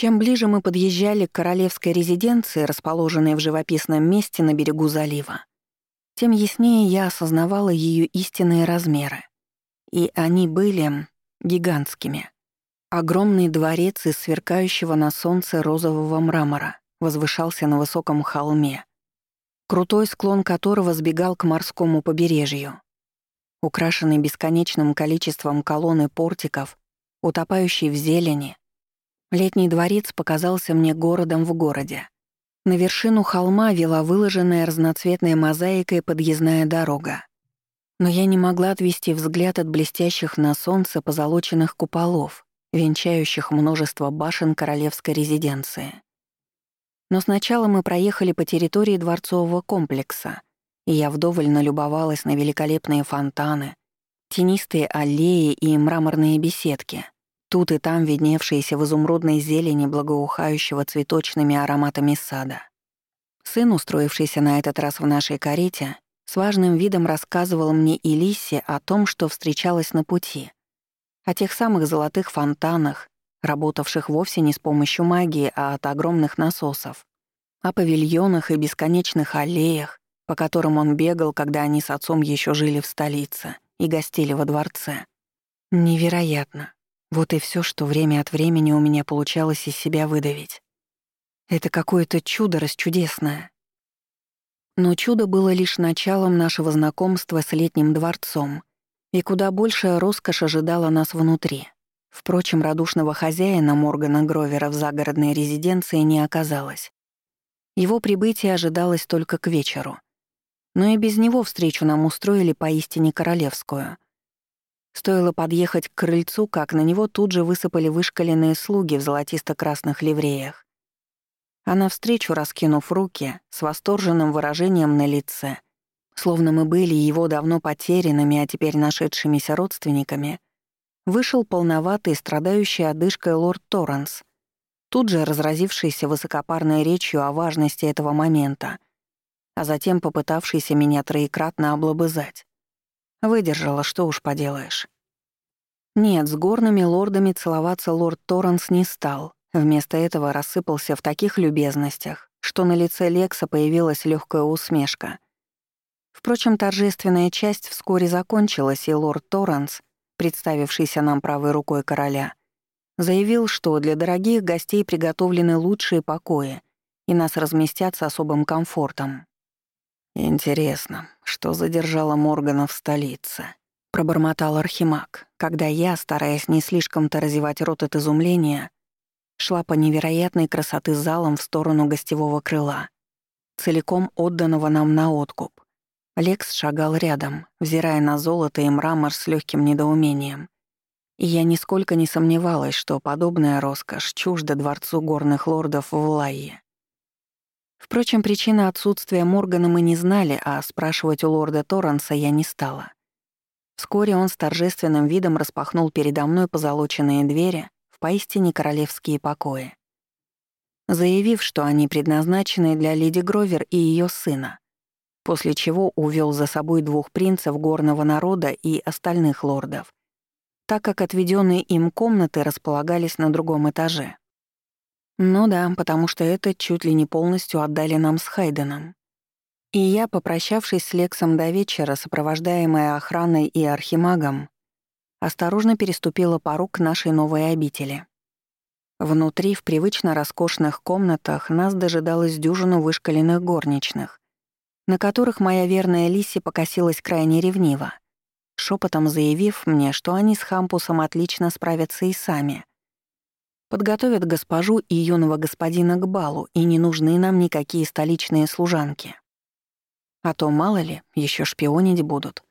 Чем ближе мы подъезжали к королевской резиденции, расположенной в живописном месте на берегу залива, тем яснее я осознавала ее истинные размеры. И они были гигантскими. Огромный дворец из сверкающего на солнце розового мрамора возвышался на высоком холме, крутой склон которого сбегал к морскому побережью. Украшенный бесконечным количеством колонн и портиков, утопающий в зелени, летний дворец показался мне городом в городе. На вершину холма вела выложенная разноцветной мозаикой подъездная дорога. Но я не могла отвести взгляд от блестящих на солнце позолоченных куполов, венчающих множество башен королевской резиденции. Но сначала мы проехали по территории дворцового комплекса, и я вдоволь налюбовалась на великолепные фонтаны, тенистые аллеи и мраморные беседки, тут и там видневшиеся в изумрудной зелени благоухающего цветочными ароматами сада. Сын, устроившийся на этот раз в нашей карете, с важным видом рассказывал мне и Лисе о том, что встречалось на пути, о тех самых золотых фонтанах, работавших вовсе не с помощью магии, а от огромных насосов, о павильонах и бесконечных аллеях, по которым он бегал, когда они с отцом еще жили в столице и гостили во дворце. Невероятно. Вот и все, что время от времени у меня получалось из себя выдавить. Это какое-то чудо расчудесное. Но чудо было лишь началом нашего знакомства с летним дворцом, и куда большая роскошь ожидала нас внутри. Впрочем, радушного хозяина Моргана Гровера в загородной резиденции не оказалось. Его прибытие ожидалось только к вечеру. Но и без него встречу нам устроили поистине королевскую. Стоило подъехать к крыльцу, как на него тут же высыпали вышкаленные слуги в золотисто-красных ливреях. А навстречу, раскинув руки, с восторженным выражением на лице, словно мы были его давно потерянными, а теперь нашедшимися родственниками — вышел полноватый, страдающий одышкой лорд Торренс, тут же разразившийся высокопарной речью о важности этого момента, а затем попытавшийся меня троекратно облобызать. Выдержала, что уж поделаешь. Нет, с горными лордами целоваться лорд Торренс не стал, вместо этого рассыпался в таких любезностях, что на лице Лекса появилась легкая усмешка. Впрочем, торжественная часть вскоре закончилась, и лорд Торренс — представившийся нам правой рукой короля, заявил, что для дорогих гостей приготовлены лучшие покои и нас разместят с особым комфортом. «Интересно, что задержало Моргана в столице?» — пробормотал Архимаг, когда я, стараясь не слишком-то разевать рот от изумления, шла по невероятной красоты залам в сторону гостевого крыла, целиком отданного нам на откуп. Лекс шагал рядом, взирая на золото и мрамор с легким недоумением. И я нисколько не сомневалась, что подобная роскошь чужда дворцу горных лордов в Лайе. Впрочем, причина отсутствия Моргана мы не знали, а спрашивать у лорда Торренса я не стала. Вскоре он с торжественным видом распахнул передо мной позолоченные двери в поистине королевские покои, заявив, что они предназначены для леди Гровер и ее сына после чего увел за собой двух принцев горного народа и остальных лордов, так как отведенные им комнаты располагались на другом этаже. Ну да, потому что это чуть ли не полностью отдали нам с Хайденом. И я, попрощавшись с Лексом до вечера, сопровождаемая охраной и архимагом, осторожно переступила порог нашей новой обители. Внутри, в привычно роскошных комнатах, нас дожидалось дюжину вышкаленных горничных, на которых моя верная Лиси покосилась крайне ревниво, шепотом заявив мне, что они с Хампусом отлично справятся и сами. Подготовят госпожу и юного господина к балу, и не нужны нам никакие столичные служанки. А то, мало ли, еще шпионить будут.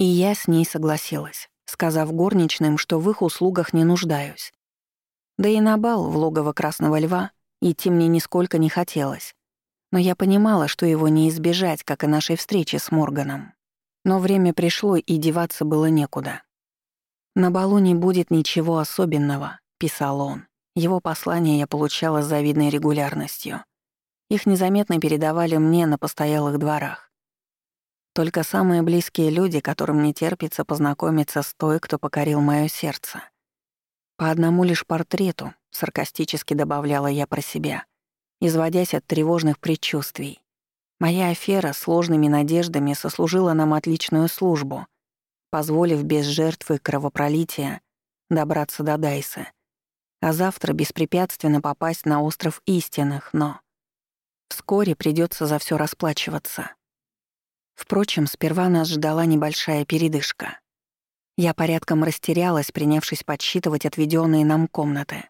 И я с ней согласилась, сказав горничным, что в их услугах не нуждаюсь. Да и на бал в логово Красного Льва идти мне нисколько не хотелось но я понимала, что его не избежать, как и нашей встречи с Морганом. Но время пришло, и деваться было некуда. «На балу не будет ничего особенного», — писал он. Его послания я получала с завидной регулярностью. Их незаметно передавали мне на постоялых дворах. Только самые близкие люди, которым не терпится познакомиться с той, кто покорил моё сердце. По одному лишь портрету, саркастически добавляла я про себя, изводясь от тревожных предчувствий. Моя афера с сложными надеждами сослужила нам отличную службу, позволив без жертвы кровопролития добраться до Дайса, а завтра беспрепятственно попасть на остров истинных, но... Вскоре придется за все расплачиваться. Впрочем, сперва нас ждала небольшая передышка. Я порядком растерялась, принявшись подсчитывать отведенные нам комнаты.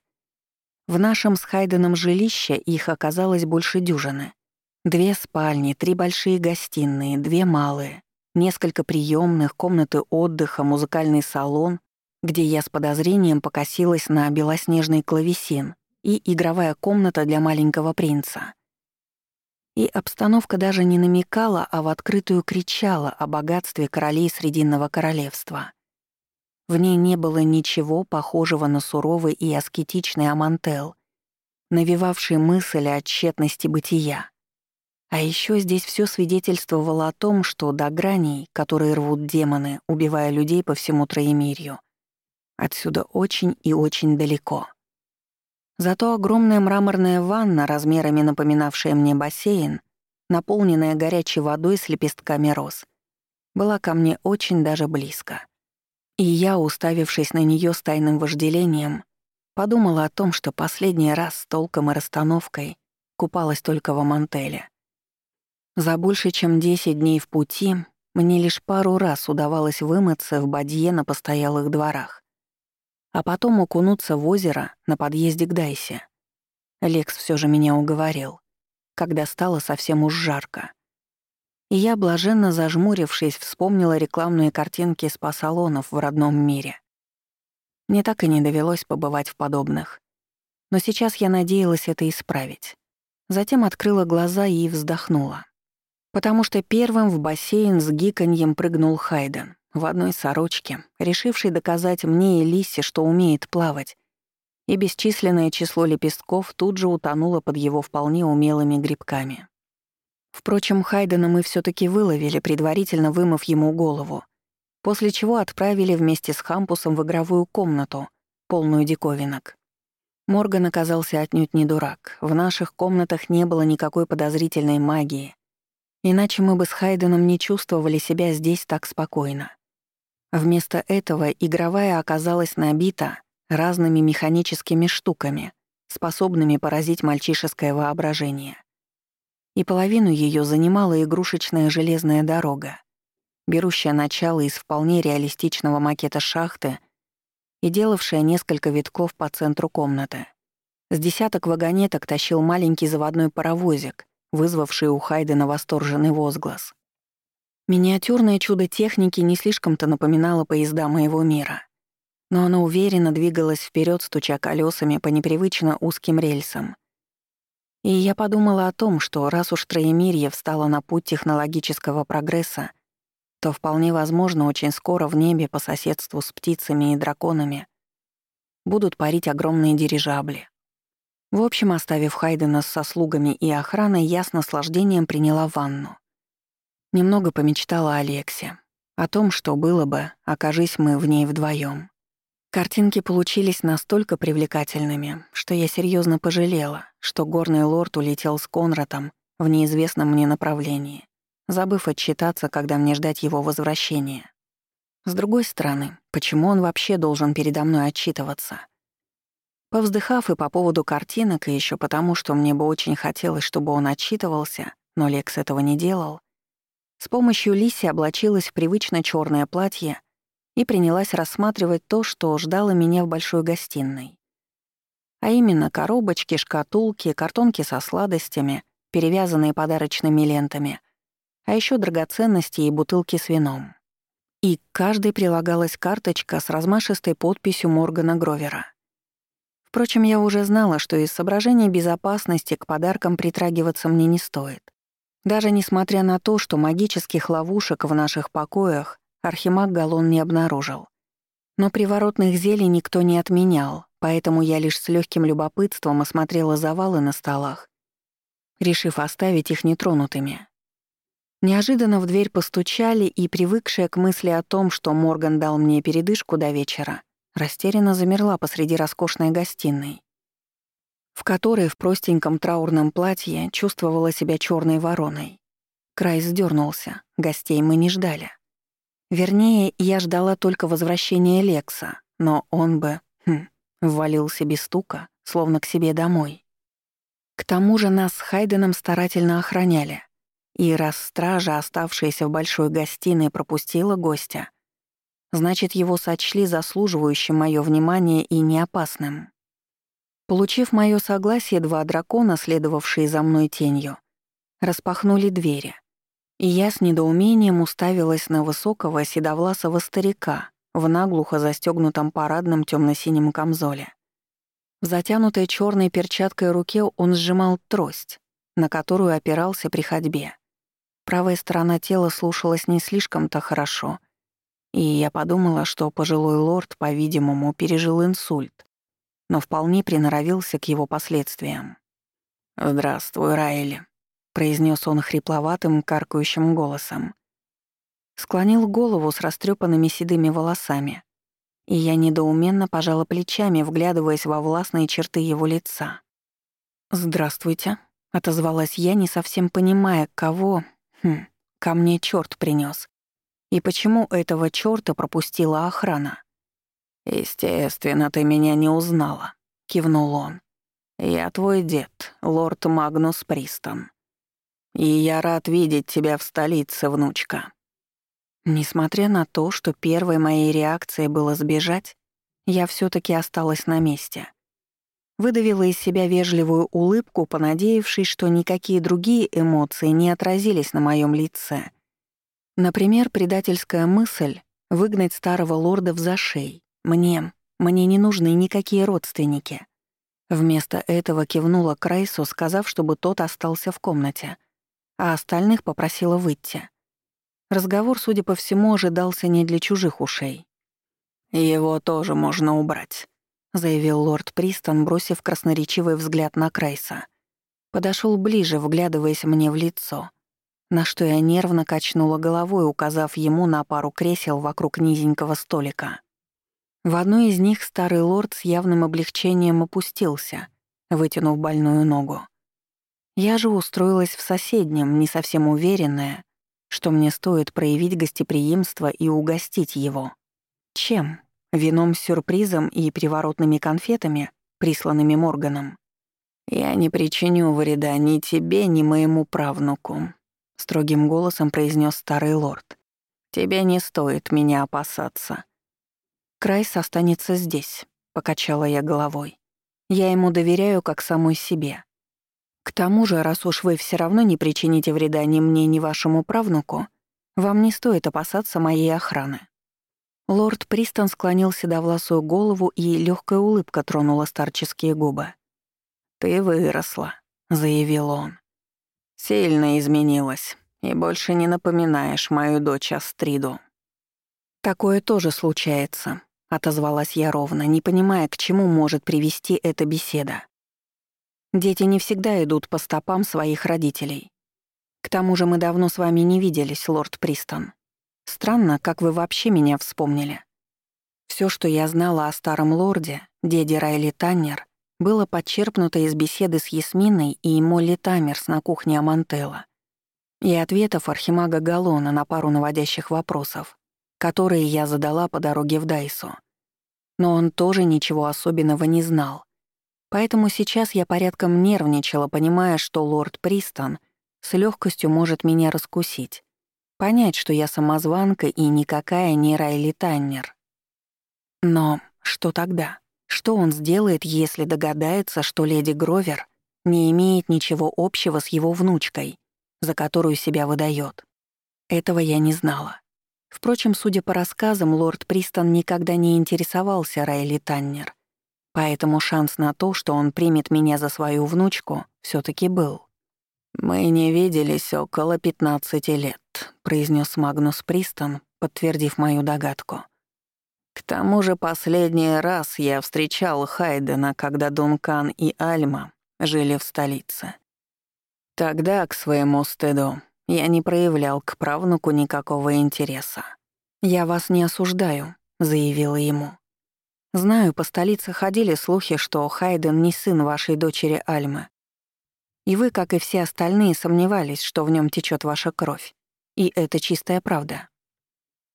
В нашем с Хайденом жилище их оказалось больше дюжины. Две спальни, три большие гостиные, две малые, несколько приемных, комнаты отдыха, музыкальный салон, где я с подозрением покосилась на белоснежный клавесин и игровая комната для маленького принца. И обстановка даже не намекала, а в открытую кричала о богатстве королей Срединного королевства. В ней не было ничего похожего на суровый и аскетичный Амантел, навевавший мысль о тщетности бытия. А еще здесь все свидетельствовало о том, что до граней, которые рвут демоны, убивая людей по всему Троемирью, отсюда очень и очень далеко. Зато огромная мраморная ванна, размерами напоминавшая мне бассейн, наполненная горячей водой с лепестками роз, была ко мне очень даже близко. И я, уставившись на нее с тайным вожделением, подумала о том, что последний раз с толком и расстановкой купалась только в Амантеле. За больше чем 10 дней в пути мне лишь пару раз удавалось вымыться в бадье на постоялых дворах, а потом окунуться в озеро на подъезде к Дайсе. Лекс все же меня уговорил, когда стало совсем уж жарко. И я, блаженно зажмурившись, вспомнила рекламные картинки спа-салонов в родном мире. Мне так и не довелось побывать в подобных. Но сейчас я надеялась это исправить. Затем открыла глаза и вздохнула. Потому что первым в бассейн с гиканьем прыгнул Хайден в одной сорочке, решивший доказать мне и Лисе, что умеет плавать, и бесчисленное число лепестков тут же утонуло под его вполне умелыми грибками. Впрочем, Хайдена мы все таки выловили, предварительно вымыв ему голову, после чего отправили вместе с Хампусом в игровую комнату, полную диковинок. Морган оказался отнюдь не дурак. В наших комнатах не было никакой подозрительной магии. Иначе мы бы с Хайденом не чувствовали себя здесь так спокойно. Вместо этого игровая оказалась набита разными механическими штуками, способными поразить мальчишеское воображение и половину ее занимала игрушечная железная дорога, берущая начало из вполне реалистичного макета шахты и делавшая несколько витков по центру комнаты. С десяток вагонеток тащил маленький заводной паровозик, вызвавший у Хайдена восторженный возглас. Миниатюрное чудо техники не слишком-то напоминало поезда моего мира, но оно уверенно двигалось вперед, стуча колесами по непривычно узким рельсам — и я подумала о том, что раз уж Троемирье встало на путь технологического прогресса, то вполне возможно очень скоро в небе по соседству с птицами и драконами будут парить огромные дирижабли. В общем, оставив Хайдена со слугами и охраной, я с наслаждением приняла ванну. Немного помечтала о Алексе, о том, что было бы, окажись мы в ней вдвоем. Картинки получились настолько привлекательными, что я серьезно пожалела, что горный лорд улетел с Конратом в неизвестном мне направлении, забыв отчитаться, когда мне ждать его возвращения. С другой стороны, почему он вообще должен передо мной отчитываться? Повздыхав и по поводу картинок, и еще потому, что мне бы очень хотелось, чтобы он отчитывался, но Лекс этого не делал, с помощью Лиси облачилась в привычно черное платье и принялась рассматривать то, что ждало меня в большой гостиной. А именно коробочки, шкатулки, картонки со сладостями, перевязанные подарочными лентами, а еще драгоценности и бутылки с вином. И к каждой прилагалась карточка с размашистой подписью Моргана Гровера. Впрочем, я уже знала, что из соображений безопасности к подаркам притрагиваться мне не стоит. Даже несмотря на то, что магических ловушек в наших покоях Архимаг Галон не обнаружил. Но приворотных зелий никто не отменял, поэтому я лишь с легким любопытством осмотрела завалы на столах, решив оставить их нетронутыми. Неожиданно в дверь постучали, и, привыкшая к мысли о том, что Морган дал мне передышку до вечера, растерянно замерла посреди роскошной гостиной, в которой в простеньком траурном платье чувствовала себя черной вороной. Край сдернулся, гостей мы не ждали. Вернее, я ждала только возвращения Лекса, но он бы, хм, ввалился без стука, словно к себе домой. К тому же нас с Хайденом старательно охраняли. И раз стража, оставшаяся в большой гостиной, пропустила гостя, значит, его сочли заслуживающим моё внимание и неопасным. Получив моё согласие, два дракона, следовавшие за мной тенью, распахнули двери — и я с недоумением уставилась на высокого седовласого старика в наглухо застегнутом парадном темно-синем камзоле. В затянутой черной перчаткой руке он сжимал трость, на которую опирался при ходьбе. Правая сторона тела слушалась не слишком-то хорошо, и я подумала, что пожилой лорд, по-видимому, пережил инсульт, но вполне приноровился к его последствиям. «Здравствуй, Райли», произнес он хрипловатым, каркающим голосом. Склонил голову с растрепанными седыми волосами, и я недоуменно пожала плечами, вглядываясь во властные черты его лица. «Здравствуйте», — отозвалась я, не совсем понимая, кого, хм, ко мне чёрт принёс. И почему этого чёрта пропустила охрана? «Естественно, ты меня не узнала», — кивнул он. «Я твой дед, лорд Магнус Пристон. И я рад видеть тебя в столице, внучка». Несмотря на то, что первой моей реакцией было сбежать, я все таки осталась на месте. Выдавила из себя вежливую улыбку, понадеявшись, что никакие другие эмоции не отразились на моем лице. Например, предательская мысль — выгнать старого лорда в зашей. Мне, мне не нужны никакие родственники. Вместо этого кивнула Крайсу, сказав, чтобы тот остался в комнате — а остальных попросила выйти. Разговор, судя по всему, ожидался не для чужих ушей. «Его тоже можно убрать», — заявил лорд Пристон, бросив красноречивый взгляд на Крайса. Подошел ближе, вглядываясь мне в лицо, на что я нервно качнула головой, указав ему на пару кресел вокруг низенького столика. В одной из них старый лорд с явным облегчением опустился, вытянув больную ногу. Я же устроилась в соседнем, не совсем уверенная, что мне стоит проявить гостеприимство и угостить его. Чем? Вином с сюрпризом и приворотными конфетами, присланными Морганом? «Я не причиню вреда ни тебе, ни моему правнуку», — строгим голосом произнес старый лорд. «Тебе не стоит меня опасаться». «Крайс останется здесь», — покачала я головой. «Я ему доверяю как самой себе. К тому же, раз уж вы все равно не причините вреда ни мне, ни вашему правнуку, вам не стоит опасаться моей охраны». Лорд Пристон склонился до седовласую голову, и легкая улыбка тронула старческие губы. «Ты выросла», — заявил он. «Сильно изменилась, и больше не напоминаешь мою дочь Астриду». «Такое тоже случается», — отозвалась я ровно, не понимая, к чему может привести эта беседа. Дети не всегда идут по стопам своих родителей. К тому же мы давно с вами не виделись, лорд Пристон. Странно, как вы вообще меня вспомнили. Все, что я знала о старом лорде, деде Райли Таннер, было подчерпнуто из беседы с Ясминой и Молли Тамерс на кухне Амантелла и ответов Архимага Галона на пару наводящих вопросов, которые я задала по дороге в Дайсу. Но он тоже ничего особенного не знал. Поэтому сейчас я порядком нервничала, понимая, что лорд Пристон с легкостью может меня раскусить, понять, что я самозванка и никакая не Райли Таннер. Но что тогда? Что он сделает, если догадается, что леди Гровер не имеет ничего общего с его внучкой, за которую себя выдает? Этого я не знала. Впрочем, судя по рассказам, лорд Пристон никогда не интересовался Райли Таннер. Поэтому шанс на то, что он примет меня за свою внучку, все таки был. «Мы не виделись около 15 лет», — произнес Магнус Пристон, подтвердив мою догадку. «К тому же последний раз я встречал Хайдена, когда Дункан и Альма жили в столице. Тогда, к своему стыду, я не проявлял к правнуку никакого интереса. «Я вас не осуждаю», — заявила ему. Знаю, по столице ходили слухи, что Хайден не сын вашей дочери Альмы. И вы, как и все остальные, сомневались, что в нем течет ваша кровь. И это чистая правда.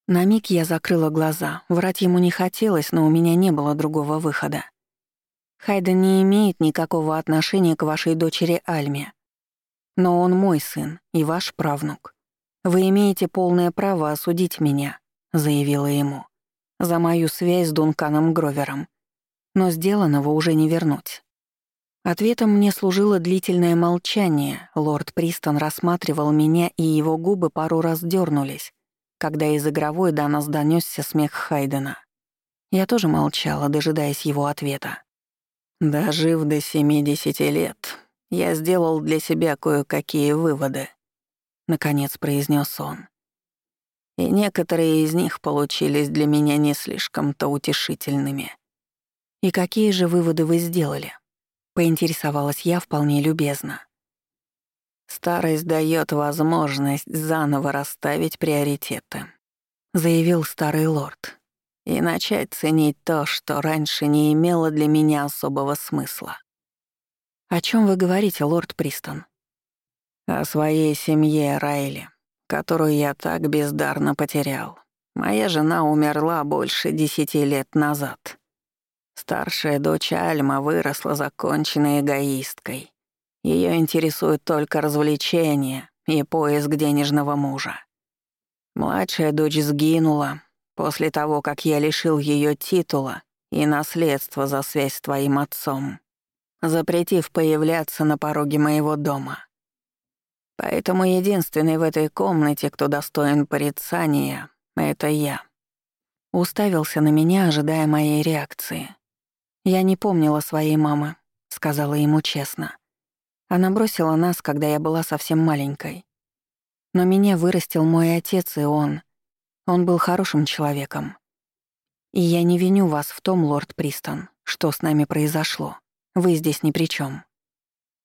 На миг я закрыла глаза. Врать ему не хотелось, но у меня не было другого выхода. Хайден не имеет никакого отношения к вашей дочери Альме. Но он мой сын и ваш правнук. Вы имеете полное право осудить меня, заявила ему, за мою связь с Дунканом Гровером. Но сделанного уже не вернуть. Ответом мне служило длительное молчание. Лорд Пристон рассматривал меня, и его губы пару раз дернулись, когда из игровой до нас донесся смех Хайдена. Я тоже молчала, дожидаясь его ответа. Дожив до 70 лет, я сделал для себя кое-какие выводы, наконец произнес он. И некоторые из них получились для меня не слишком-то утешительными. И какие же выводы вы сделали? поинтересовалась я вполне любезно. Старость дает возможность заново расставить приоритеты, заявил старый лорд и начать ценить то, что раньше не имело для меня особого смысла. «О чем вы говорите, лорд Пристон?» «О своей семье Райли, которую я так бездарно потерял. Моя жена умерла больше десяти лет назад. Старшая дочь Альма выросла законченной эгоисткой. Ее интересует только развлечение и поиск денежного мужа. Младшая дочь сгинула, После того, как я лишил ее титула и наследства за связь с твоим отцом, запретив появляться на пороге моего дома. Поэтому единственный в этой комнате, кто достоин порицания, — это я. Уставился на меня, ожидая моей реакции. «Я не помнила своей мамы», — сказала ему честно. Она бросила нас, когда я была совсем маленькой. Но меня вырастил мой отец, и он — он был хорошим человеком. И я не виню вас в том, лорд Пристон, что с нами произошло. Вы здесь ни при чем.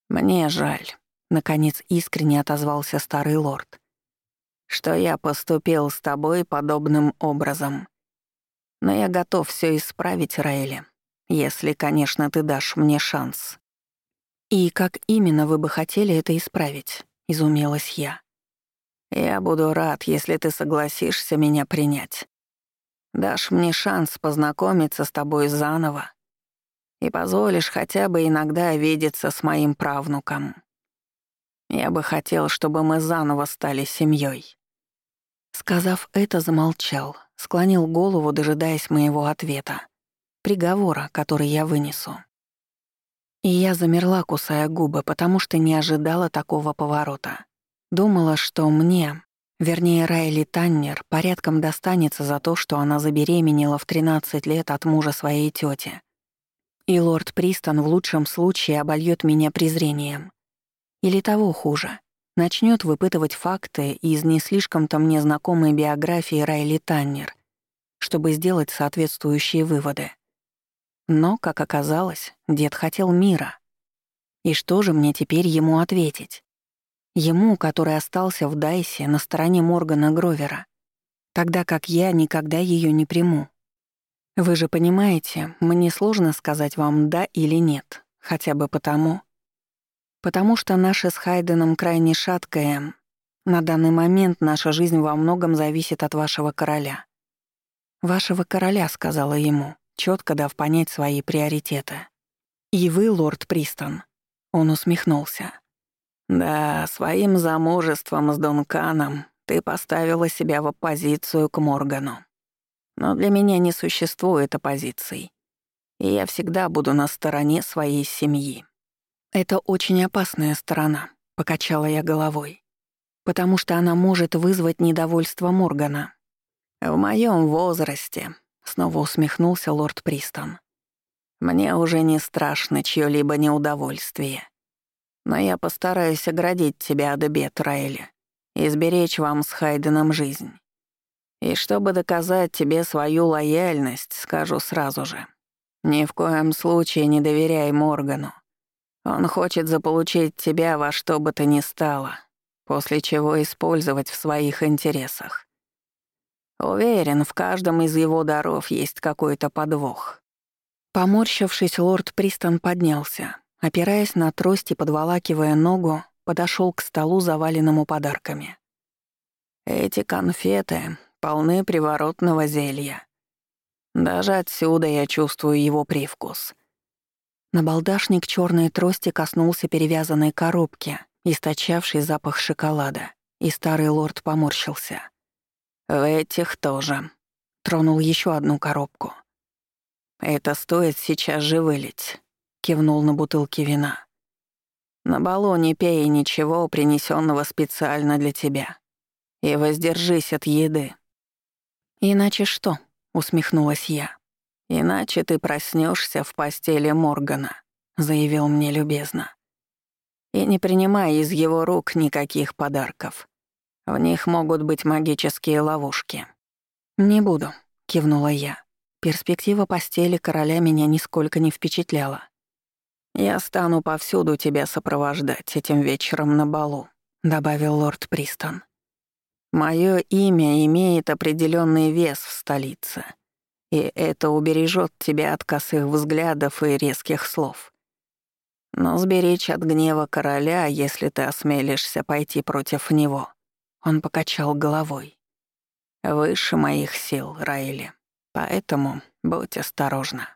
Мне жаль, наконец искренне отозвался старый лорд, что я поступил с тобой подобным образом. Но я готов все исправить, Раэли, если, конечно, ты дашь мне шанс. И как именно вы бы хотели это исправить? изумилась я. Я буду рад, если ты согласишься меня принять. Дашь мне шанс познакомиться с тобой заново и позволишь хотя бы иногда видеться с моим правнуком. Я бы хотел, чтобы мы заново стали семьей. Сказав это, замолчал, склонил голову, дожидаясь моего ответа, приговора, который я вынесу. И я замерла, кусая губы, потому что не ожидала такого поворота. Думала, что мне, вернее Райли Таннер, порядком достанется за то, что она забеременела в 13 лет от мужа своей тети. И лорд Пристон в лучшем случае обольет меня презрением. Или того хуже, начнет выпытывать факты из не слишком-то мне знакомой биографии Райли Таннер, чтобы сделать соответствующие выводы. Но, как оказалось, дед хотел мира. И что же мне теперь ему ответить? Ему, который остался в Дайсе на стороне Моргана Гровера, тогда как я никогда ее не приму. Вы же понимаете, мне сложно сказать вам «да» или «нет», хотя бы потому. Потому что наша с Хайденом крайне шаткая. На данный момент наша жизнь во многом зависит от вашего короля. «Вашего короля», — сказала ему, четко дав понять свои приоритеты. «И вы, лорд Пристон». Он усмехнулся. Да, своим замужеством с Дунканом ты поставила себя в оппозицию к Моргану. Но для меня не существует оппозиций. И я всегда буду на стороне своей семьи. Это очень опасная сторона, покачала я головой. Потому что она может вызвать недовольство Моргана. В моем возрасте, снова усмехнулся лорд Пристон. Мне уже не страшно чьё-либо неудовольствие. Но я постараюсь оградить тебя от бед, Райли, и сберечь вам с Хайденом жизнь. И чтобы доказать тебе свою лояльность, скажу сразу же. Ни в коем случае не доверяй Моргану. Он хочет заполучить тебя во что бы то ни стало, после чего использовать в своих интересах. Уверен, в каждом из его даров есть какой-то подвох. Поморщившись, лорд Пристон поднялся. Опираясь на трость и подволакивая ногу, подошел к столу, заваленному подарками. «Эти конфеты полны приворотного зелья. Даже отсюда я чувствую его привкус». Набалдашник черной трости коснулся перевязанной коробки, источавшей запах шоколада, и старый лорд поморщился. «В этих тоже». Тронул еще одну коробку. «Это стоит сейчас же вылить», — кивнул на бутылки вина. «На балу не пей ничего, принесенного специально для тебя. И воздержись от еды». «Иначе что?» — усмехнулась я. «Иначе ты проснешься в постели Моргана», — заявил мне любезно. «И не принимай из его рук никаких подарков. В них могут быть магические ловушки». «Не буду», — кивнула я. Перспектива постели короля меня нисколько не впечатляла. «Я стану повсюду тебя сопровождать этим вечером на балу», — добавил лорд Пристон. «Моё имя имеет определенный вес в столице, и это убережет тебя от косых взглядов и резких слов. Но сберечь от гнева короля, если ты осмелишься пойти против него», — он покачал головой. «Выше моих сил, Райли». Поэтому будь осторожна».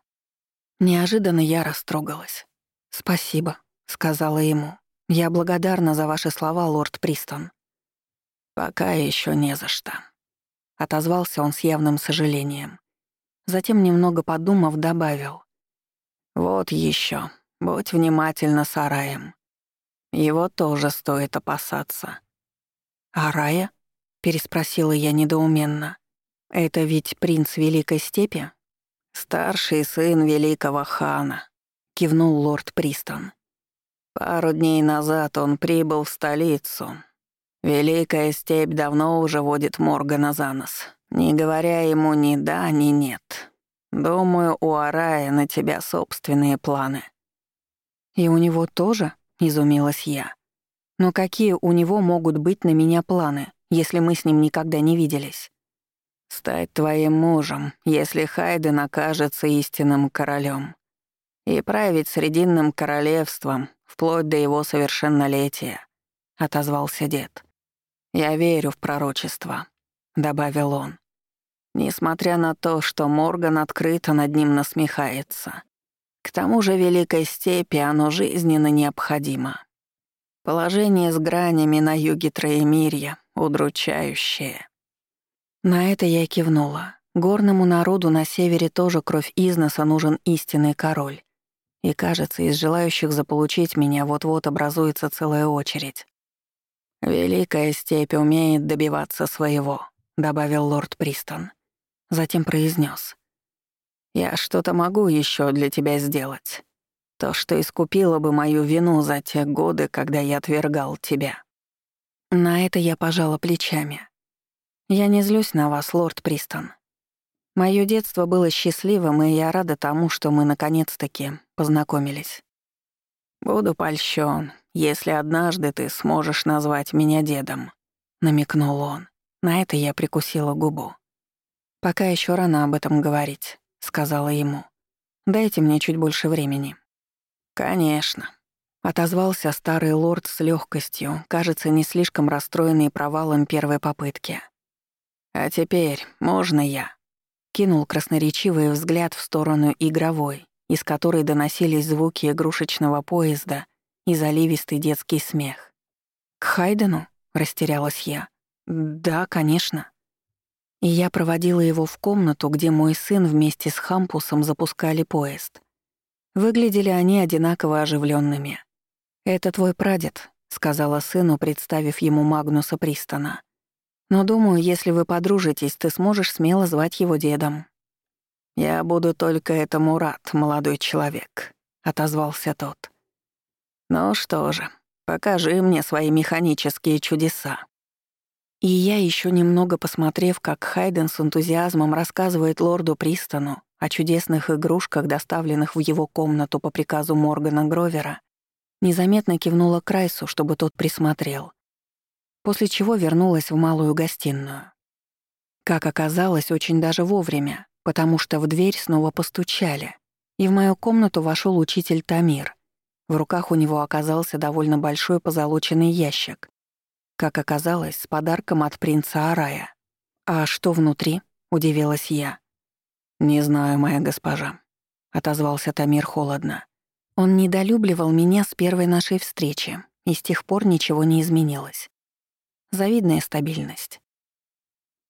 Неожиданно я растрогалась. «Спасибо», — сказала ему. «Я благодарна за ваши слова, лорд Пристон». «Пока еще не за что», — отозвался он с явным сожалением. Затем, немного подумав, добавил. «Вот еще, будь внимательна с Араем. Его тоже стоит опасаться». «Арая?» — переспросила я недоуменно. Это ведь принц Великой Степи? Старший сын великого хана, кивнул лорд Пристон. Пару дней назад он прибыл в столицу. Великая степь давно уже водит Моргана за нос, не говоря ему ни да, ни нет. Думаю, у Арая на тебя собственные планы. И у него тоже, изумилась я. Но какие у него могут быть на меня планы, если мы с ним никогда не виделись? стать твоим мужем, если Хайден окажется истинным королем, и править Срединным королевством вплоть до его совершеннолетия», — отозвался дед. «Я верю в пророчество», — добавил он. Несмотря на то, что Морган открыто над ним насмехается. К тому же Великой Степи оно жизненно необходимо. Положение с гранями на юге Троемирья удручающее. На это я кивнула. Горному народу на севере тоже кровь износа нужен истинный король. И кажется, из желающих заполучить меня вот-вот образуется целая очередь. «Великая степь умеет добиваться своего», — добавил лорд Пристон. Затем произнес: «Я что-то могу еще для тебя сделать. То, что искупило бы мою вину за те годы, когда я отвергал тебя». На это я пожала плечами. Я не злюсь на вас, лорд Пристон. Моё детство было счастливым, и я рада тому, что мы наконец-таки познакомились. Буду польщен, если однажды ты сможешь назвать меня дедом, намекнул он. На это я прикусила губу. Пока еще рано об этом говорить, сказала ему. Дайте мне чуть больше времени. Конечно, отозвался старый лорд с легкостью, кажется, не слишком расстроенный провалом первой попытки. «А теперь можно я?» Кинул красноречивый взгляд в сторону игровой, из которой доносились звуки игрушечного поезда и заливистый детский смех. «К Хайдену?» — растерялась я. «Да, конечно». И я проводила его в комнату, где мой сын вместе с Хампусом запускали поезд. Выглядели они одинаково оживленными. «Это твой прадед», — сказала сыну, представив ему Магнуса Пристона. Но думаю, если вы подружитесь, ты сможешь смело звать его дедом». «Я буду только этому рад, молодой человек», — отозвался тот. «Ну что же, покажи мне свои механические чудеса». И я, еще немного посмотрев, как Хайден с энтузиазмом рассказывает лорду Пристону о чудесных игрушках, доставленных в его комнату по приказу Моргана Гровера, незаметно кивнула Крайсу, чтобы тот присмотрел после чего вернулась в малую гостиную. Как оказалось, очень даже вовремя, потому что в дверь снова постучали, и в мою комнату вошел учитель Тамир. В руках у него оказался довольно большой позолоченный ящик. Как оказалось, с подарком от принца Арая. «А что внутри?» — удивилась я. «Не знаю, моя госпожа», — отозвался Тамир холодно. Он недолюбливал меня с первой нашей встречи, и с тех пор ничего не изменилось. Завидная стабильность.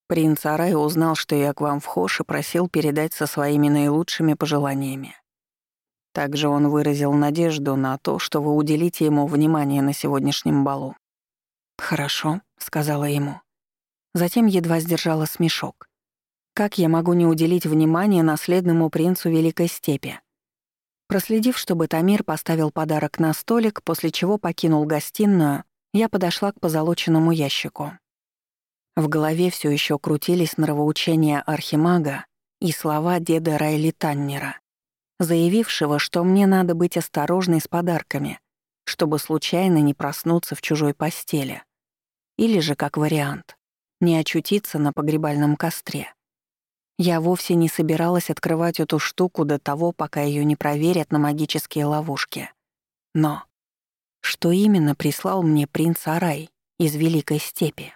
Принц Арай узнал, что я к вам вхож и просил передать со своими наилучшими пожеланиями. Также он выразил надежду на то, что вы уделите ему внимание на сегодняшнем балу. «Хорошо», — сказала ему. Затем едва сдержала смешок. «Как я могу не уделить внимание наследному принцу Великой Степи?» Проследив, чтобы Тамир поставил подарок на столик, после чего покинул гостиную, я подошла к позолоченному ящику. В голове все еще крутились нравоучения архимага и слова деда Райли Таннера, заявившего, что мне надо быть осторожной с подарками, чтобы случайно не проснуться в чужой постели. Или же, как вариант, не очутиться на погребальном костре. Я вовсе не собиралась открывать эту штуку до того, пока ее не проверят на магические ловушки. Но что именно прислал мне принц Арай из Великой Степи?